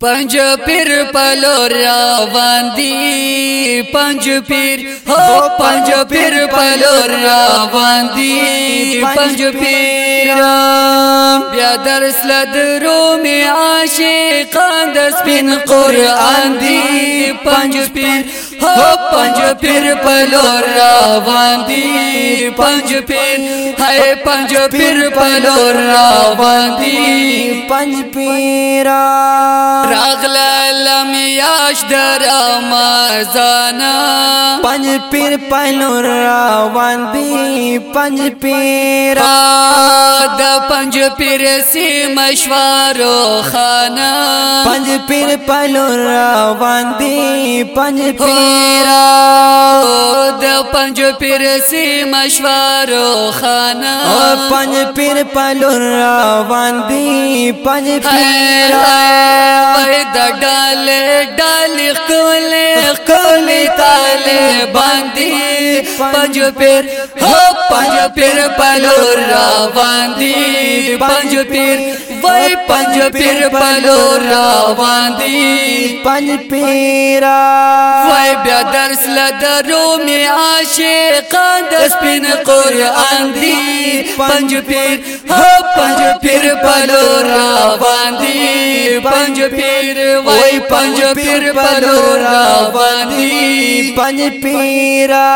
پنج پیر پلو روان دی، پنج پیر ہو، پنج پیر پلو روان دی، پنج پیر بیا درس لدرو می عاشقان دس بن قرآن دی، پنج پیر ہو، پنج پیر پلو روان دی، پنج پیر ہے پنج پیر پلو روان دی پنج پیرا۔ راغلا لمیاش در آمازانا۔ پنج پیر پہلو روان دی پنج پیرا۔ دا پنج پیر سی مشوارو خانا پنج پیر پہلو روان دی پنج پیرا۔ دا پنج پیر سی مشوارو خانا پنج پیر پہلو روان دی پنج پیرا دا ڈالے ڈالی کولے کولے تالے باندی پنج پیر ہو پنج پیر پلو روان دی۔ پنج پیر وای پنج پیر پلو روان دی۔ پنج پیرا وای بیا درس لدرو می عاشقان دس پین قرآن دی۔ پنج پیر پنج پیر پلو را دی پنج پیر وای پنج پیر پلو را دی پنج پیرا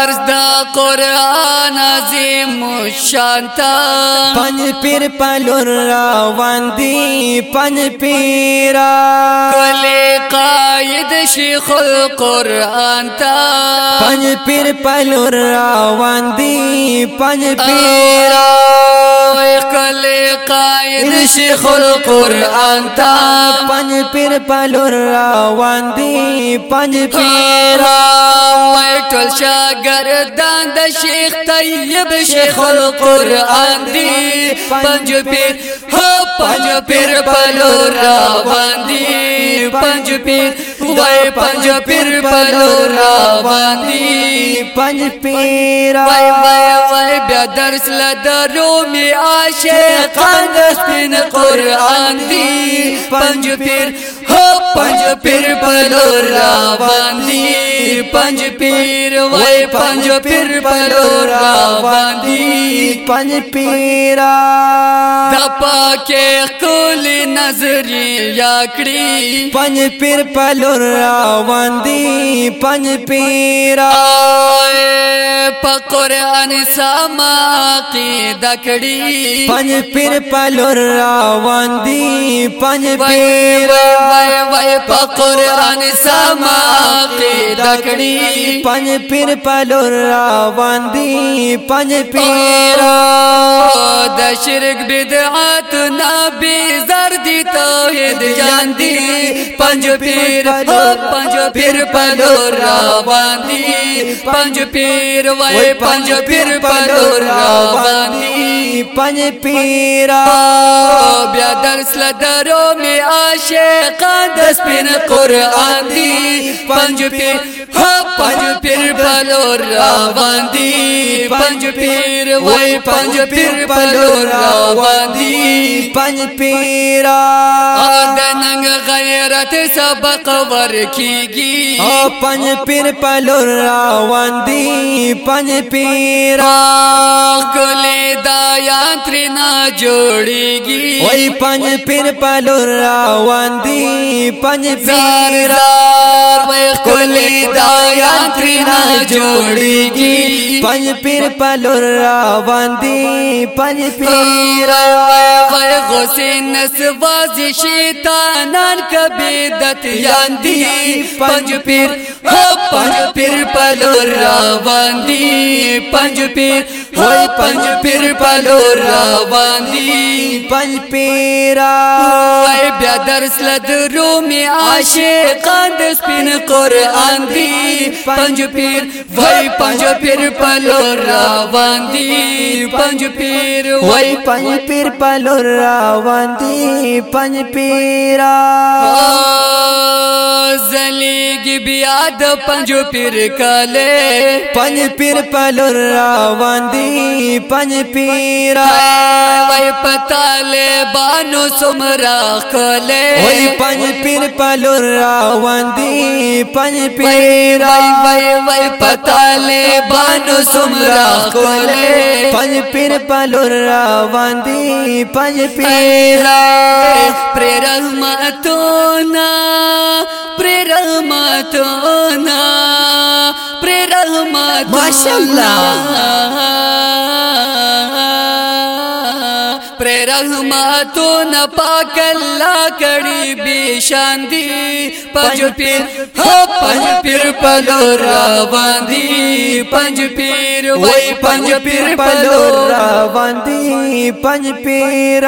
درس دا قرآن عظیم شانتا پنج پیر پلو روان دی پنج پیرا. کلی قائد شیخ القرآن تا. پنج پیر پلو روان دی پنج پیرا. کلی قائد شیخ القرآن تا پنج پیر پلو روان دی پنج پیرا ټول شاګردان د شیخ طیب شیخ القرآن دی۔ پنج پیر ہو پنج پیر پلو روان دی۔ پنج پیر وای پنج پیر روان دی پنج پیرا وای وای وای بیا درس لدرو می عاشقان د سپین قرآن دی۔ پنج پیر ہو پنج پیر روان دی پنج پیر وای پنج پیر پلو روان دی پنج پیرا۔ د پاکه کلی نظری یا کړی پنج پیر پلو روان دی پنج پیرا۔ په قران سما عقیده کړی پنج پیر پلو روان دی پنج پیرا۔ وای وای په قران سما عقیده کړی پنج پیر پلو روان دی پنج پیرا د شرک بدعات نبی زردی توحید جان دی پنج پیر پنج پیر پلو روان دی پنج پیر وای پنج پیر پلو روان دی پنج پیرا بیا درس لدرو می عاشقان د سپین قرآن دی۔ پنج پیر پنج پیر پلو روان دی پنج پیر وای پنج پیر پلو روان دی پنج پیرا د ننګ غیرت سبق ورکیږي او پنج پیر پلو روان دی پنج پیرا ګلې دا یاترنا جوړيږي وای پنج پیر پلو روان دی پنج زار پیرا زار وای ګلې دا یاترنا جوړيږي پنج پیر پلو روان دی پنج پیرا وای غسین نسواز شیطانان کبیدت یاندی پنج پیر پنج پیر پلو روان دی پنج پیر وای پنج پیر پلو روان دی پنج پیرا۔ وای بیا درس لدرو می عاشقان د سپین قرآن دی۔ پنج پیر وای پنج پیر پلو روان دی پنج پیر وای پنج پیر پلو روان دی پنج پیرا۔ زلیگی بیا د پنجو پیر کله پنج پیر پلو روان دی پنج پیرا. وای پتاله بانو سمرا کله وای پنج پیر پلور روان پنج وای پیر وای وای وای پتالے بانو سمرا کولے پنج پیر پلور روان دی پنج پیر پیرا. پر رحمتونا پر رحمتونا پر رحمتونا. ماشاءاللہ. رحمتونا پاک اللہ کڑی بے شاندی پنج پیر، ہو، پنج پیر پلو روان دی. پنج پیر وای وای پنج پیر پلور روان دی. پنج پیر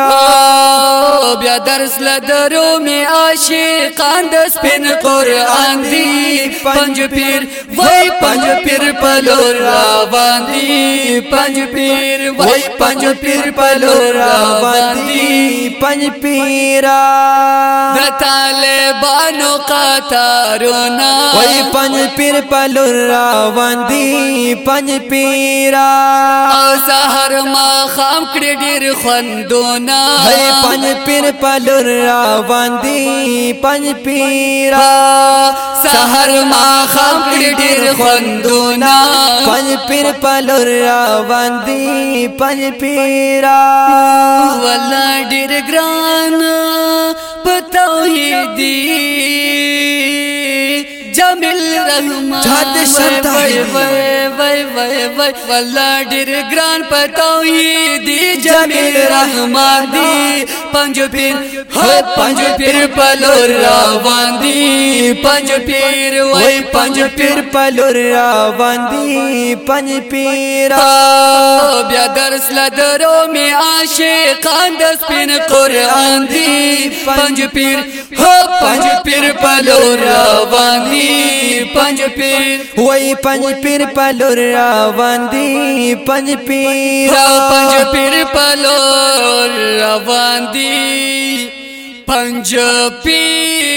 بیا درس لدرو می عاشقان د سپین قران دی. پنج پیر وای پنج پیر پلو روان دی. پنج پیر وای وای پنج پیر پلور روان دی. پنج پیر د طالبانو قطارونا۔ وای پنج پیر پلور روان دی پنج پیر او سحر ما خام کړي ډیر خوندونا۔ وای پنج پیر پلور روان دی پنج پیر سحر ما خام کړي ډیر خوندونا۔ پنج پیر پلور روان دی پنج پیر ولا ډیر ګران پتوحیدی جمیل رحمان جهاد شرطه وای وای وای وای ولا ډیر ګران پتوحیدی جمیل رحمان دی۔ پنج پیر پنج پیر پلور روان دی۔ پنج پیر وای پنج پیر پلور روان دی۔ پنج پیر درس لدرو می عاشقان د سپین قران دی پنج پیر ہو پنج پیر پلو روان دی پنج پیر وای پنج پیر پلور روان دی پنج پیر پنج پیر پلو روان دی پنج پیر